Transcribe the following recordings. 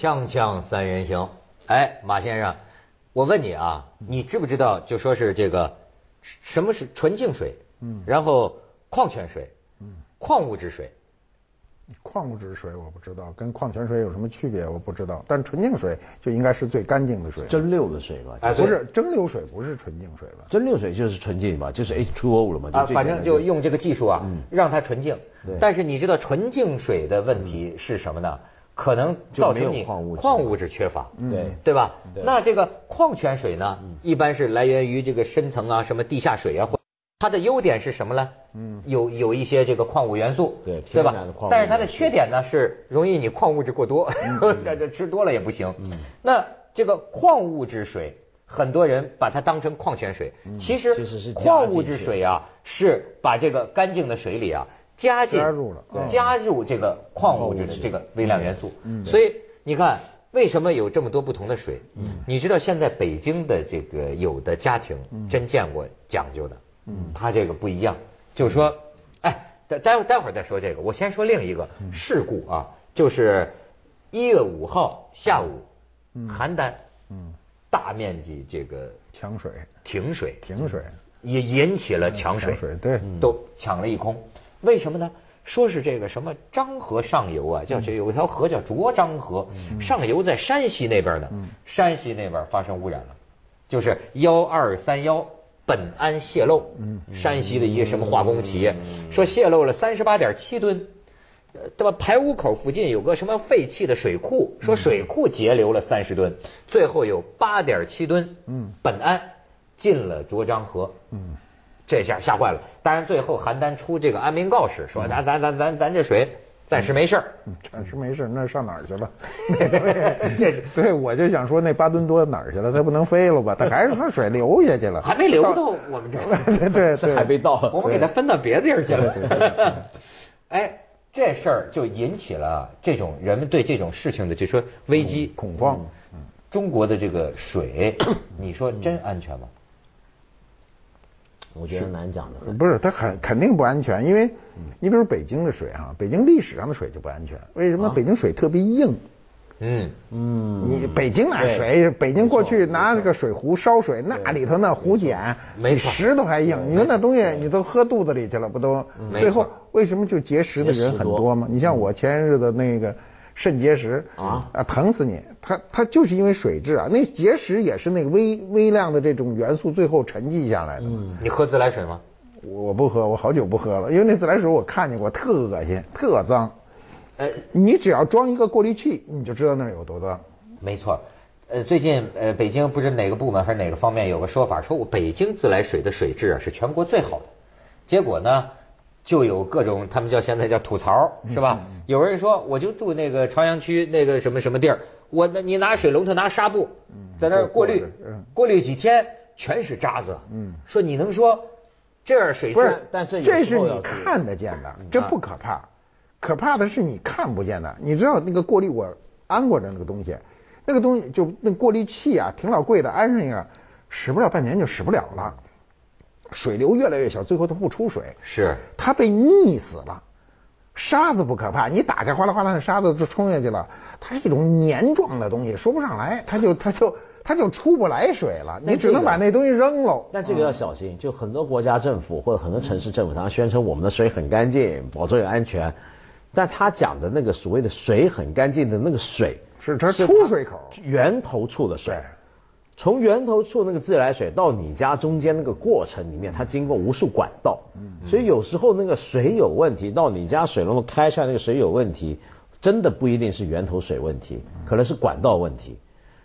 锵锵三人行，哎，马先生，我问你啊，你知不知道就说是这个什么是纯净水？嗯，然后矿泉水，嗯，矿物质水。矿物质水我不知道，跟矿泉水有什么区别我不知道，但纯净水就应该是最干净的水。蒸馏的水吧？哎，不是蒸馏水，不是纯净水吧？蒸馏水就是纯净嘛，就是 H2O 了嘛。啊，反正就用这个技术啊，让它纯净。但是你知道纯净水的问题是什么呢？可能造成你矿物质缺乏，对。对吧？那这个矿泉水呢，一般是来源于这个深层啊，什么地下水啊。它的优点是什么呢？嗯，有有一些这个矿物元素，对对吧？但是它的缺点呢是容易你矿物质过多，这这吃多了也不行。嗯，那这个矿物质水，很多人把它当成矿泉水，其实矿物质水啊是把这个干净的水里啊加进加入了加入这个矿物质的这个微量元素。嗯，所以你看为什么有这么多不同的水？嗯，你知道现在北京的这个有的家庭真见过讲究的。嗯，他这个不一样，就是说，哎，待待会待会儿再说这个，我先说另一个事故啊，就是一月五号下午，邯郸，嗯，大面积这个抢水，停水，停水，也引起了抢水，对，都抢了一空。为什么呢？说是这个什么漳河上游啊，叫这有一条河叫浊漳河，上游在山西那边呢，山西那边发生污染了，就是幺二三幺。苯胺泄漏，山西的一个什么化工企业说泄漏了三十八点七吨，对吧？排污口附近有个什么废弃的水库，说水库截留了三十吨，最后有八点七吨苯胺进了浊漳河，这下吓坏了。当然最后邯郸出这个安民告示，说咱咱咱咱咱这水。暂时没事儿，暂时没事那上哪儿去了？这是 对，我就想说那八吨多哪儿去了？它不能飞了吧？它还是说水流下去了？还没流到我们这儿，对对，还没到，我们给它分到别的地儿去了。哎，这事儿就引起了这种人们对这种事情的就说危机恐慌。中国的这个水，你说真安全吗？我觉得难讲的，不是它肯肯定不安全，因为你比如北京的水哈，北京历史上的水就不安全，为什么？北京水特别硬，嗯嗯，你北京那水，北京过去拿那个水壶烧水，那里头那壶碱比石头还硬，你说那东西你都喝肚子里去了，不都？最后为什么就结石的人很多吗？你像我前日子那个。肾结石啊啊，疼死你！它它就是因为水质啊，那结石也是那个微微量的这种元素最后沉积下来的。嗯，你喝自来水吗？我不喝，我好久不喝了，因为那自来水我看见过，特恶心，特脏。呃，你只要装一个过滤器，你就知道那儿有多脏。没错，呃，最近呃，北京不知哪个部门还是哪个方面有个说法，说我北京自来水的水质啊是全国最好的，结果呢？就有各种，他们叫现在叫吐槽，是吧？有人说，我就住那个朝阳区那个什么什么地儿，我那你拿水龙头拿纱布在那儿过滤，过滤几天全是渣子。嗯，说你能说这样水质？但是这是你看得见的，这不可怕，可怕的是你看不见的。你知道那个过滤我安过的那个东西，那个东西就那过滤器啊，挺老贵的，安上一个使不了半年就使不了了。水流越来越小，最后它不出水，是它被溺死了。沙子不可怕，你打开哗啦哗啦，的沙子就冲下去了。它是一种黏状的东西，说不上来，它就它就它就出不来水了。你只能把那东西扔喽。但这个要小心，就很多国家政府或者很多城市政府，他宣称我们的水很干净，保证安全。但他讲的那个所谓的水很干净的那个水，是它出水口源头处的水。从源头处那个自来水到你家中间那个过程里面，它经过无数管道，所以有时候那个水有问题，到你家水龙头开出来那个水有问题，真的不一定是源头水问题，可能是管道问题。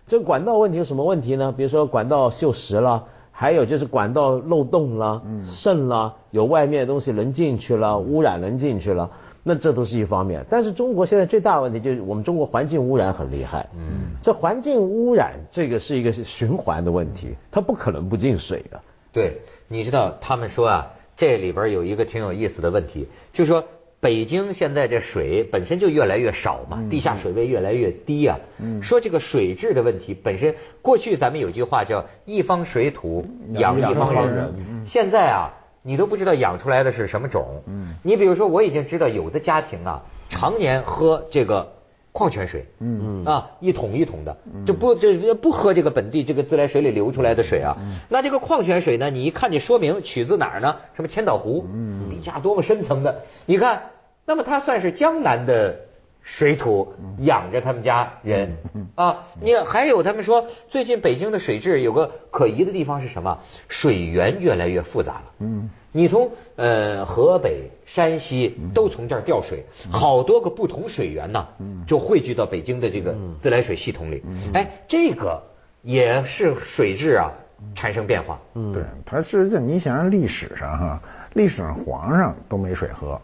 这个管道问题有什么问题呢？比如说管道锈蚀了，还有就是管道漏洞了、渗了，有外面的东西能进去了，污染能进去了。那这都是一方面，但是中国现在最大的问题就是我们中国环境污染很厉害。嗯，这环境污染这个是一个循环的问题，它不可能不进水的。对，你知道他们说啊，这里边有一个挺有意思的问题，就是说北京现在这水本身就越来越少嘛，地下水位越来越低啊。嗯，说这个水质的问题本身，过去咱们有句话叫一方水土养一方人，现在啊。你都不知道养出来的是什么种。嗯。你比如说，我已经知道有的家庭啊，常年喝这个矿泉水，嗯啊，一桶一桶的，就不这不喝这个本地这个自来水里流出来的水啊。那这个矿泉水呢，你一看这说明取自哪儿呢？什么千岛湖，底下多么深层的？你看，那么它算是江南的水土养着他们家人啊。你还有他们说，最近北京的水质有个可疑的地方是什么？水源越来越复杂了。嗯。你从呃河北、山西都从这儿调水，好多个不同水源呢，就汇聚到北京的这个自来水系统里。哎，这个也是水质啊产生变化。嗯对，它实际上你想想历史上哈，历史上皇上都没水喝，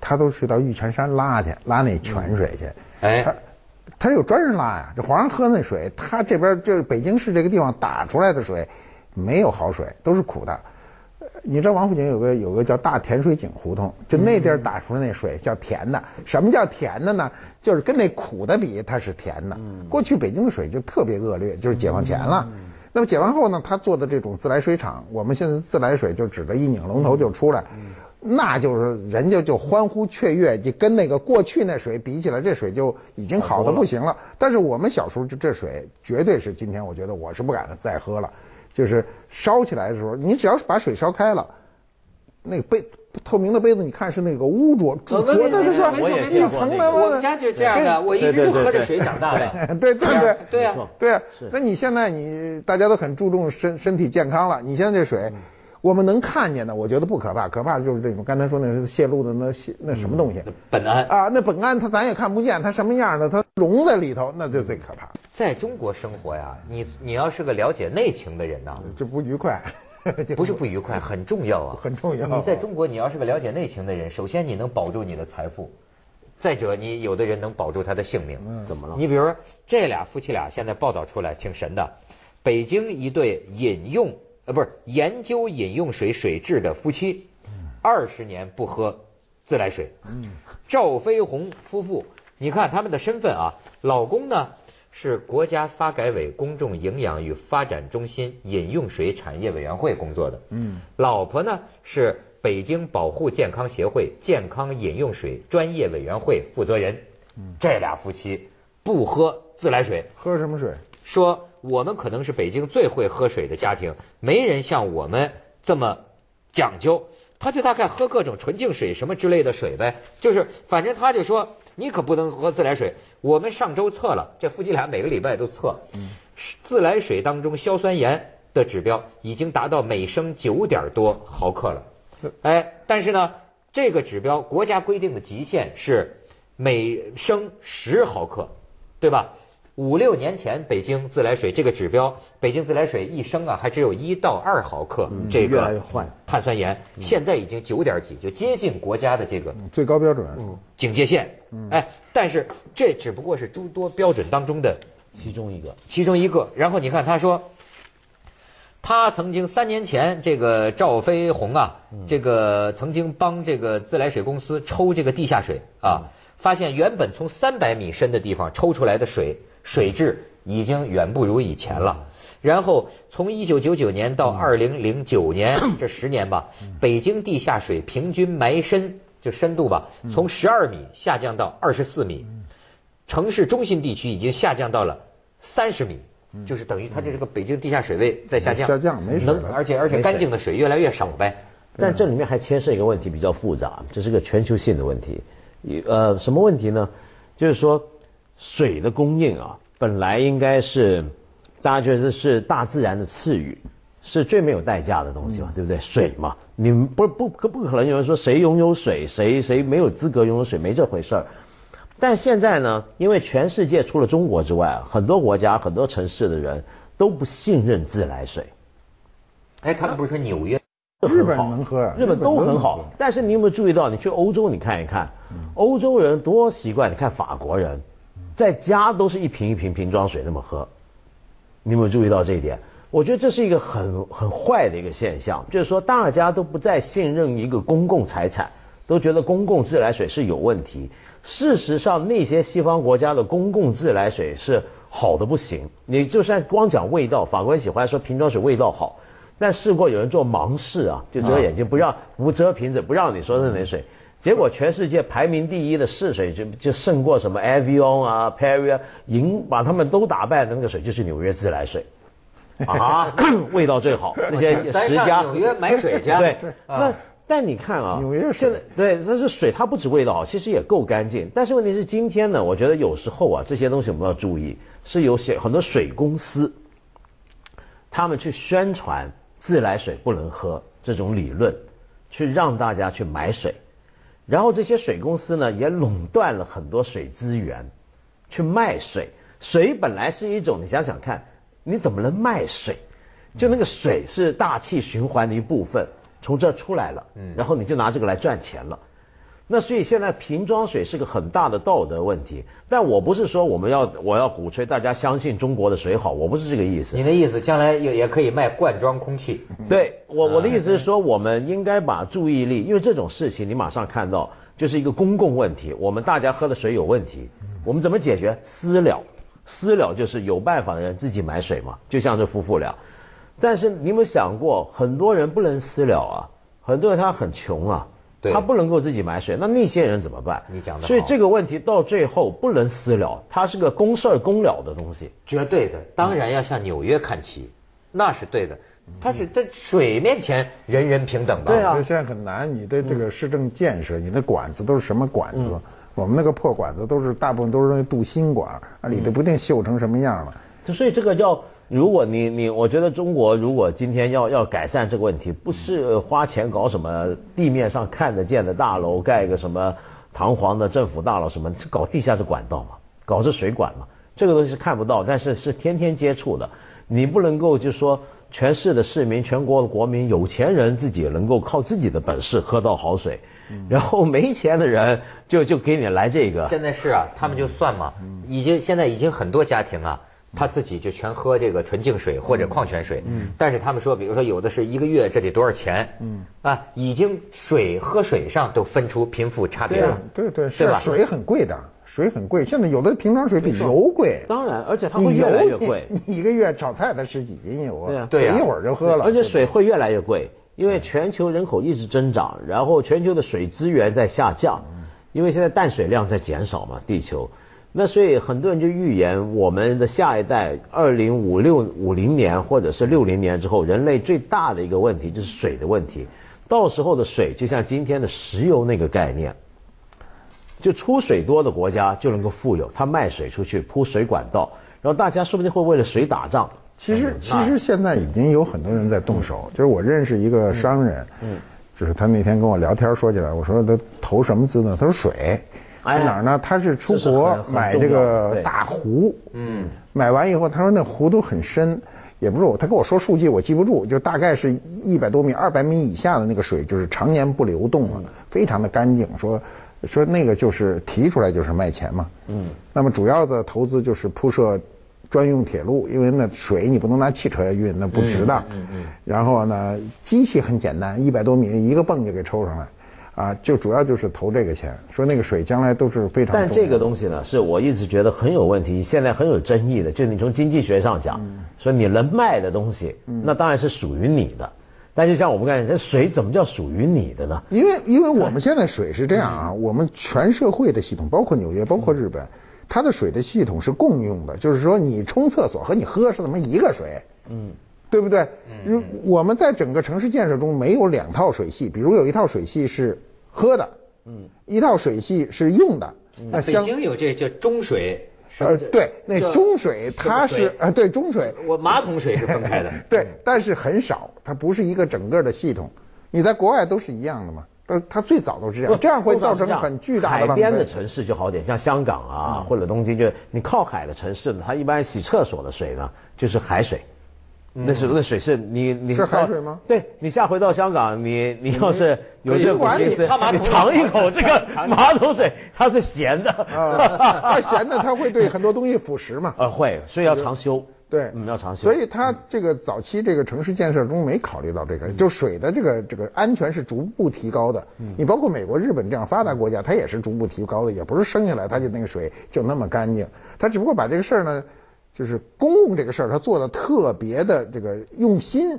他都去到玉泉山拉去拉那泉水去。哎，他他有专人拉呀，这皇上喝那水，他这边就北京市这个地方打出来的水没有好水，都是苦的。你知道王府井有个有个叫大甜水井胡同，就那地儿打出来那水叫甜的。什么叫甜的呢？就是跟那苦的比，它是甜的。过去北京的水就特别恶劣，就是解放前了。那么解放后呢，他做的这种自来水厂，我们现在自来水就指着一拧龙头就出来，那就是人家就欢呼雀跃，就跟那个过去那水比起来，这水就已经好的不行了。但是我们小时候就这水绝对是今天我觉得我是不敢再喝了。就是烧起来的时候，你只要是把水烧开了，那个杯透明的杯子，你看是那个污浊，浊的就是说一层的。我们家就这样的，我一直就喝着水长大的。对对对对啊，对啊。那你现在你大家都很注重身身体健康了，你现在这水。我们能看见的，我觉得不可怕，可怕的就是这种刚才说那是泄露的那泄那什么东西，本胺啊，那本胺它咱也看不见，它什么样的，它融在里头，那就最可怕。在中国生活呀，你你要是个了解内情的人呐，这不愉快，不是不愉快，很重要啊，很重要。你在中国，你要是个了解内情的人，首先你能保住你的财富，再者你有的人能保住他的性命。怎么了？你比如说这俩夫妻俩现在报道出来挺神的，北京一对饮用。不是研究饮用水水质的夫妻，二十年不喝自来水。赵飞鸿夫妇，你看他们的身份啊，老公呢是国家发改委公众营养与发展中心饮用水产业委员会工作的。嗯，老婆呢是北京保护健康协会健康饮用水专业委员会负责人。这俩夫妻不喝自来水，喝什么水？说。我们可能是北京最会喝水的家庭，没人像我们这么讲究。他就大概喝各种纯净水什么之类的水呗，就是反正他就说你可不能喝自来水。我们上周测了，这夫妻俩每个礼拜都测，自来水当中硝酸盐的指标已经达到每升九点多毫克了。哎，但是呢，这个指标国家规定的极限是每升十毫克，对吧？五六年前，北京自来水这个指标，北京自来水一升啊，还只有一到二毫克这个碳酸盐，现在已经九点几，就接近国家的这个最高标准警戒线。哎，但是这只不过是诸多标准当中的其中一个，其中一个。然后你看，他说，他曾经三年前，这个赵飞鸿啊，这个曾经帮这个自来水公司抽这个地下水啊，发现原本从三百米深的地方抽出来的水。水质已经远不如以前了。然后从一九九九年到二零零九年 这十年吧，北京地下水平均埋深就深度吧，从十二米下降到二十四米，城市中心地区已经下降到了三十米，就是等于它这个北京地下水位在下降，下降没能，而且而且干净的水越来越少呗。但这里面还牵涉一个问题比较复杂，这是个全球性的问题。呃，什么问题呢？就是说。水的供应啊，本来应该是大家觉得是大自然的赐予，是最没有代价的东西嘛，对不对？水嘛，你不不可不可能有人说谁拥有水，谁谁没有资格拥有水，没这回事儿。但现在呢，因为全世界除了中国之外，很多国家、很多城市的人都不信任自来水。哎，他们不是说纽约日本能喝，日本都很好。但是你有没有注意到，你去欧洲你看一看，欧洲人多习惯，你看法国人。在家都是一瓶一瓶瓶装水那么喝，你有没有注意到这一点？我觉得这是一个很很坏的一个现象，就是说大家都不再信任一个公共财产，都觉得公共自来水是有问题。事实上，那些西方国家的公共自来水是好的不行。你就算光讲味道，法国人喜欢说瓶装水味道好，但试过有人做盲试啊，就遮眼睛不让不遮瓶子，不让你说那水。结果全世界排名第一的试水就就胜过什么 Avion 啊、Perrier，赢把他们都打败的那个水就是纽约自来水。啊，味道最好，那些十家纽约买水去。对，那但你看啊，纽约现在对，但是水它不止味道好，其实也够干净。但是问题是今天呢，我觉得有时候啊，这些东西我们要注意，是有些很多水公司，他们去宣传自来水不能喝这种理论，去让大家去买水。然后这些水公司呢，也垄断了很多水资源，去卖水。水本来是一种，你想想看，你怎么能卖水？就那个水是大气循环的一部分，从这出来了，然后你就拿这个来赚钱了。那所以现在瓶装水是个很大的道德问题，但我不是说我们要我要鼓吹大家相信中国的水好，我不是这个意思。你的意思将来也也可以卖罐装空气？对我我的意思是说，我们应该把注意力，因为这种事情你马上看到就是一个公共问题，我们大家喝的水有问题，我们怎么解决？私了，私了就是有办法的人自己买水嘛，就像这夫妇俩。但是你有没有想过，很多人不能私了啊，很多人他很穷啊。他不能够自己买水，那那些人怎么办？你讲的。所以这个问题到最后不能私了，它是个公事儿公了的东西。绝对的，当然要向纽约看齐，那是对的。它是在水面前人人平等的。对啊，现在很难。你的这个市政建设，你的管子都是什么管子？我们那个破管子都是大部分都是那镀锌管，里头不定锈成什么样了。就所以这个叫。如果你你，我觉得中国如果今天要要改善这个问题，不是花钱搞什么地面上看得见的大楼，盖一个什么堂皇的政府大楼什么，搞地下室管道嘛，搞这水管嘛，这个东西是看不到，但是是天天接触的。你不能够就说全市的市民、全国的国民、有钱人自己能够靠自己的本事喝到好水，然后没钱的人就就给你来这个。现在是啊，他们就算嘛，已经现在已经很多家庭啊。他自己就全喝这个纯净水或者矿泉水，嗯，但是他们说，比如说有的是一个月这得多少钱，嗯，啊，已经水喝水上都分出贫富差别了，对对是吧？水很贵的，水很贵，现在有的瓶装水比油贵，当然，而且它会越来越贵，你一个月炒菜才十几斤油啊，对一会儿就喝了，而且水会越来越贵，因为全球人口一直增长，然后全球的水资源在下降，因为现在淡水量在减少嘛，地球。那所以很多人就预言，我们的下一代二零五六五零年或者是六零年之后，人类最大的一个问题就是水的问题。到时候的水就像今天的石油那个概念，就出水多的国家就能够富有，他卖水出去铺水管道，然后大家说不定会为了水打仗。其实其实现在已经有很多人在动手，就是我认识一个商人，嗯，就是他那天跟我聊天说起来，我说他投什么资呢？他说水。在哪儿呢？他是出国买这个大湖，嗯，买完以后，他说那湖都很深，也不是我，他跟我说数据我记不住，就大概是一百多米、二百米以下的那个水就是常年不流动了，非常的干净。说说那个就是提出来就是卖钱嘛，嗯，那么主要的投资就是铺设专用铁路，因为那水你不能拿汽车运，那不值当，嗯嗯，然后呢，机器很简单，一百多米一个泵就给抽上来。啊，就主要就是投这个钱，说那个水将来都是非常。但这个东西呢，是我一直觉得很有问题，现在很有争议的。就是你从经济学上讲，说你能卖的东西，那当然是属于你的。但就像我们刚才，这水怎么叫属于你的呢？因为因为我们现在水是这样啊，我们全社会的系统，包括纽约，包括日本，它的水的系统是共用的，就是说你冲厕所和你喝是他妈一个水。嗯。对不对？嗯，我们在整个城市建设中没有两套水系，比如有一套水系是喝的，嗯，一套水系是用的。那北京有这叫中水，呃，对，那中水它是啊，对中水，我马桶水是分开的，对，但是很少，它不是一个整个的系统。你在国外都是一样的嘛？它，它最早都是这样，这样会造成很巨大的海边的城市就好点，像香港啊或者东京，就是你靠海的城市呢，它一般洗厕所的水呢就是海水。那是那水是你你是海水吗？对你下回到香港，你你要是有这个心思，你尝一口这个 马桶水，它是咸的，它咸的，它会对很多东西腐蚀嘛。呃，会，所以要常修。对，要常修。所以它这个早期这个城市建设中没考虑到这个，就水的这个这个安全是逐步提高的。你包括美国、日本这样发达国家，它也是逐步提高的，也不是生下来它就那个水就那么干净，它只不过把这个事儿呢。就是公共这个事儿，他做的特别的这个用心。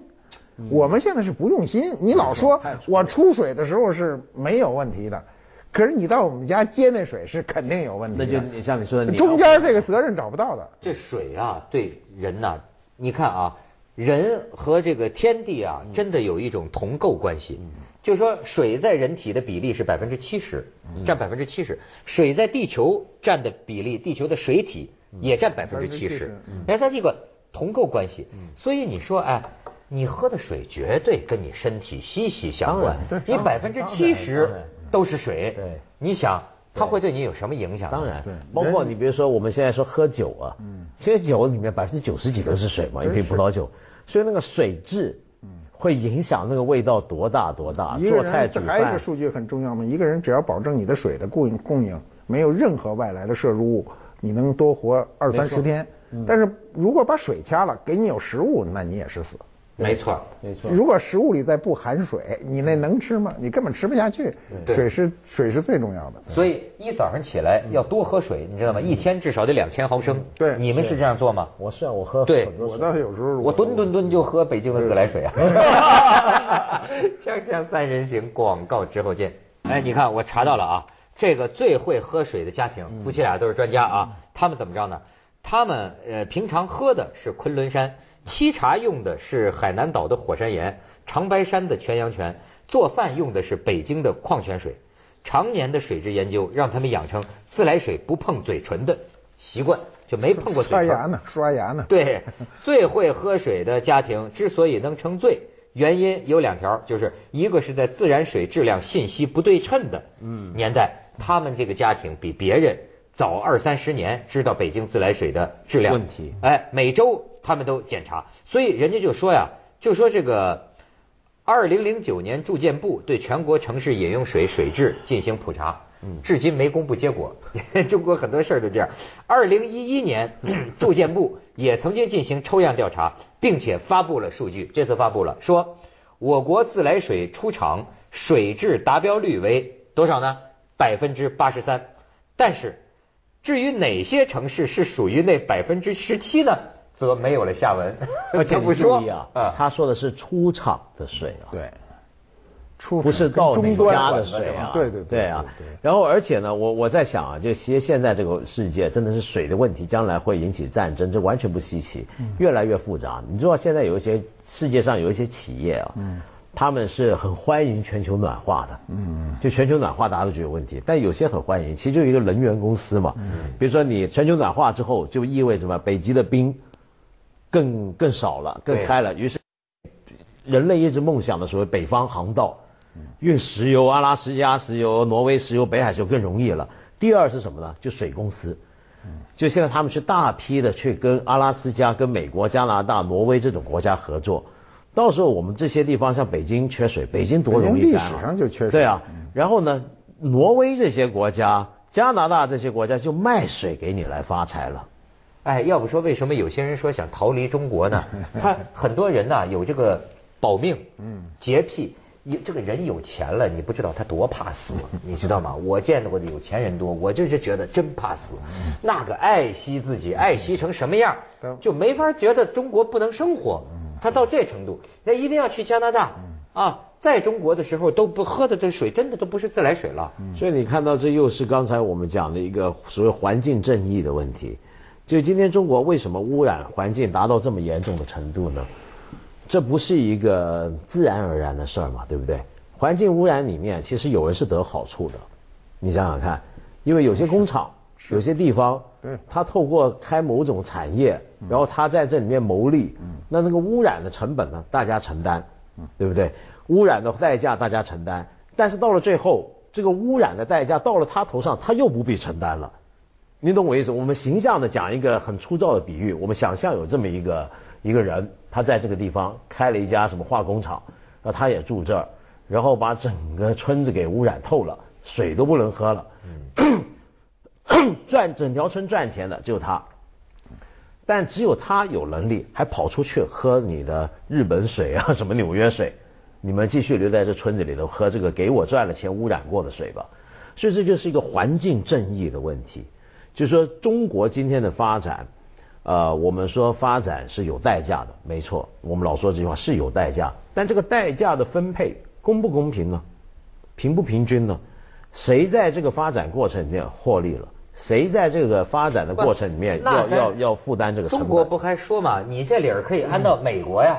我们现在是不用心，你老说我出水的时候是没有问题的，可是你到我们家接那水是肯定有问题。那就你像你说的，中间这个责任找不到的。这水啊，对人呐，你看啊，人和这个天地啊，真的有一种同构关系。就说水在人体的比例是百分之七十，占百分之七十。水在地球占的比例，地球的水体也占百分之七十。哎，它这个同构关系。所以你说，哎。你喝的水绝对跟你身体息息相关。你百分之七十都是水，你想它会对你有什么影响？当然，包括你比如说我们现在说喝酒啊，其实酒里面百分之九十几都是水嘛，一瓶葡萄酒，所以那个水质会影响那个味道多大多大。做菜煮饭。还有一个数据很重要嘛，一个人只要保证你的水的供应供应没有任何外来的摄入物，你能多活二三十天。但是如果把水掐了，给你有食物，那你也是死。没错，没错。如果食物里再不含水，你那能吃吗？你根本吃不下去。水是水是最重要的。所以一早上起来要多喝水，你知道吗？一天至少得两千毫升。对，你们是这样做吗？我是啊，我喝。对，我倒是有时候我吨吨吨就喝北京的自来水啊。锵锵三人行，广告之后见。哎，你看我查到了啊，这个最会喝水的家庭，夫妻俩都是专家啊。他们怎么着呢？他们呃平常喝的是昆仑山。沏茶用的是海南岛的火山岩，长白山的泉阳泉；做饭用的是北京的矿泉水。常年的水质研究让他们养成自来水不碰嘴唇的习惯，就没碰过嘴唇。刷牙呢，刷牙呢。对，最会喝水的家庭之所以能称最，原因有两条，就是一个是在自然水质量信息不对称的年代，他们这个家庭比别人早二三十年知道北京自来水的质量问题。哎，每周。他们都检查，所以人家就说呀，就说这个二零零九年住建部对全国城市饮用水水质进行普查，嗯，至今没公布结果。中国很多事儿都这样。二零一一年 住建部也曾经进行抽样调查，并且发布了数据。这次发布了，说我国自来水出厂水质达标率为多少呢？百分之八十三。但是至于哪些城市是属于那百分之十七呢？则没有了下文。而且不说啊，他说的是出厂的水啊，对，出不是到你家的水啊，对对对啊。然后而且呢，我我在想啊，就其实现在这个世界真的是水的问题，将来会引起战争，这完全不稀奇，越来越复杂。你知道现在有一些世界上有一些企业啊，他们是很欢迎全球暖化的，嗯，就全球暖化大家都觉得有问题，但有些很欢迎，其实就一个能源公司嘛，嗯，比如说你全球暖化之后，就意味着什么？北极的冰。更更少了，更开了。于是，人类一直梦想的所谓北方航道，运石油，阿拉斯加石油、挪威石油、北海石油更容易了。第二是什么呢？就水公司，就现在他们是大批的去跟阿拉斯加、跟美国、加拿大、挪威这种国家合作。到时候我们这些地方像北京缺水，北京多容易干历史上就缺水。对啊，然后呢，挪威这些国家、加拿大这些国家就卖水给你来发财了。哎，要不说为什么有些人说想逃离中国呢？他很多人呐有这个保命，嗯，洁癖，有这个人有钱了，你不知道他多怕死，你知道吗？我见到过的有钱人多，我就是觉得真怕死，那个爱惜自己，爱惜成什么样，就没法觉得中国不能生活。他到这程度，那一定要去加拿大啊，在中国的时候都不喝的这水，真的都不是自来水了。所以你看到这又是刚才我们讲的一个所谓环境正义的问题。就今天中国为什么污染环境达到这么严重的程度呢？这不是一个自然而然的事儿嘛，对不对？环境污染里面其实有人是得好处的，你想想看，因为有些工厂、有些地方，他透过开某种产业，然后他在这里面牟利，那那个污染的成本呢，大家承担，对不对？污染的代价大家承担，但是到了最后，这个污染的代价到了他头上，他又不必承担了。你懂我意思？我们形象的讲一个很粗糙的比喻，我们想象有这么一个一个人，他在这个地方开了一家什么化工厂，那他也住这儿，然后把整个村子给污染透了，水都不能喝了，赚整条村赚钱的只有他，但只有他有能力还跑出去喝你的日本水啊，什么纽约水，你们继续留在这村子里头喝这个给我赚了钱污染过的水吧，所以这就是一个环境正义的问题。就说中国今天的发展，呃，我们说发展是有代价的，没错，我们老说这句话是有代价，但这个代价的分配公不公平呢？平不平均呢？谁在这个发展过程里面获利了？谁在这个发展的过程里面要要要负担这个成本？中国不还说嘛，你这理儿可以按到美国呀。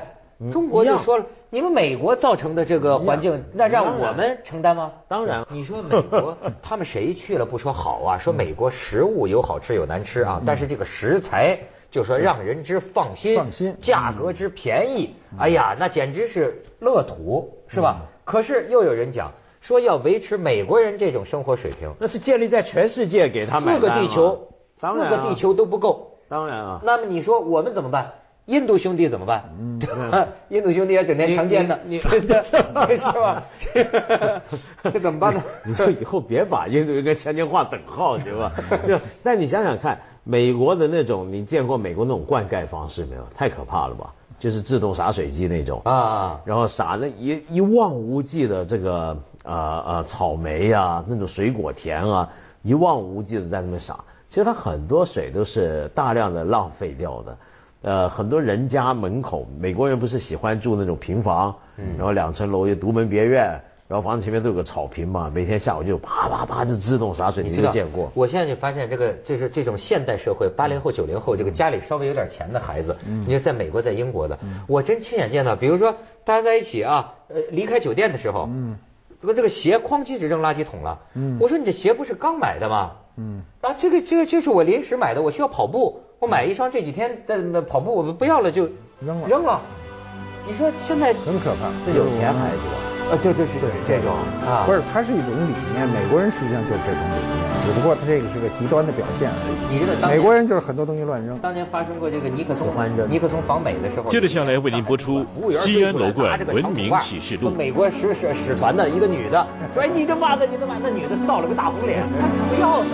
中国就说了，你们美国造成的这个环境，那让我们承担吗？当然。你说美国 他们谁去了不说好啊？说美国食物有好吃有难吃啊，但是这个食材就说让人之放心，放心，价格之便宜，哎呀，那简直是乐土，是吧？可是又有人讲说要维持美国人这种生活水平，那是建立在全世界给他四个地球，四个地球都不够。当然啊。那么你说我们怎么办？印度兄弟怎么办？嗯，印度兄弟也整天强奸的，你 是吧？这怎么办呢？你说以后别把印度跟强奸划等号，行吧？但你想想看，美国的那种，你见过美国那种灌溉方式没有？太可怕了吧？就是自动洒水机那种。啊，然后洒那一一望无际的这个呃呃草莓啊，那种水果田啊，一望无际的在那边洒，其实它很多水都是大量的浪费掉的。呃，很多人家门口，美国人不是喜欢住那种平房，然后两层楼有独门别院，然后房子前面都有个草坪嘛，每天下午就啪啪啪就自动洒水，你都见过。我现在就发现这个就是这种现代社会，八零后九零后这个家里稍微有点钱的孩子，你说在美国在英国的，我真亲眼见到，比如说大家在一起啊，呃，离开酒店的时候，嗯怎么这个鞋哐叽就扔垃圾桶了？嗯我说你这鞋不是刚买的吗？嗯，啊，这个这个就是我临时买的，我需要跑步，我买一双这几天在那跑步，我们不要了就扔了扔了。你说现在很可怕，这有钱孩子。啊，这就是这种啊，不是，它是一种理念，美国人实际上就是这种理念，只不过它这个是个极端的表现而已。你知道，美国人就是很多东西乱扔。当年发生过这个尼克松尼克松访美的时候，接着下来为您播出《西安楼冠文明启示录》。美国使使使团的一个女的说：“你这袜子，你这袜子，那女的臊了个大红脸，不要了。